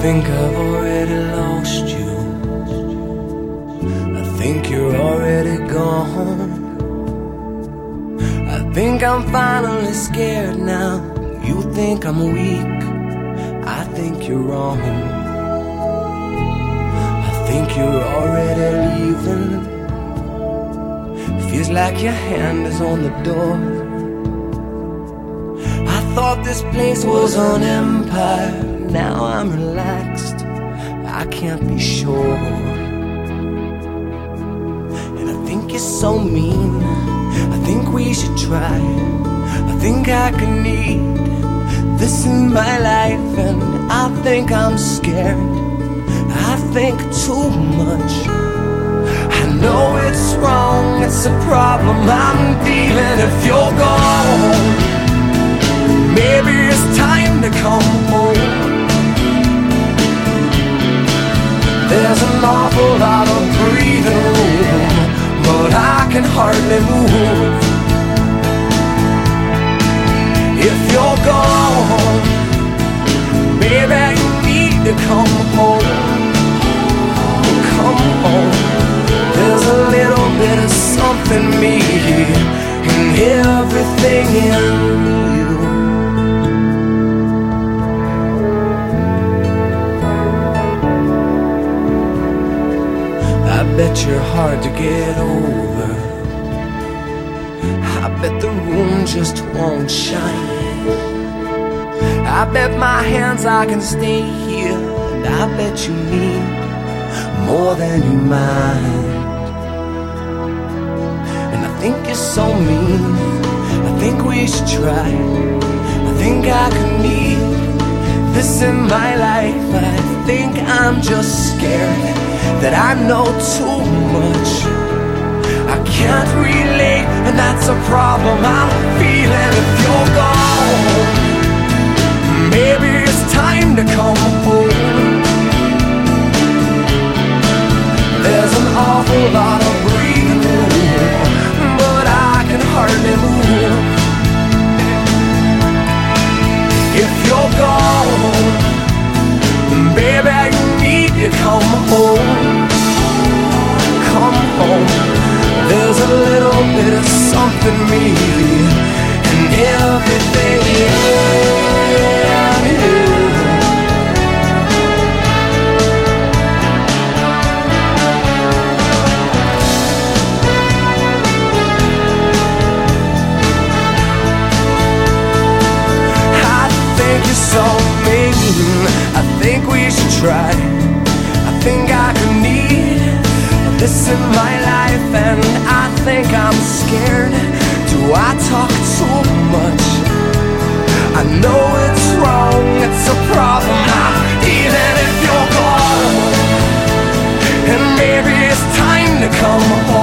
think I've already lost you. I think you're already gone. I think I'm finally scared now. You think I'm weak. I think you're wrong. I think you're already leaving. Feels like your hand is on the door. I thought this place was an empire. Now I'm relaxed. I can't be sure. And I think you're so mean. I think we should try. I think I can need this in my life. And I think I'm scared. I think too much. I know it's wrong, it's a problem I'm feeling if you're gone. Maybe it's time to come home. Hardly move. If you're gone, maybe you need to come home. Come home. There's a little bit of something me in everything in you. I bet you're hard to get over. I bet the room just won't shine. I bet my hands I can stay here, and I bet you need more than you mind. And I think you're so mean. I think we should try. I think I could need this in my life, but I think I'm just scared that I know too much. I can't relate, that's a problem. I'm of something me in everything in you. I think you're so mean. I think we should try. This is my life and I think I'm scared. Do I talk too much? I know it's wrong, it's a problem Even if you're gone. And maybe it's time to come home.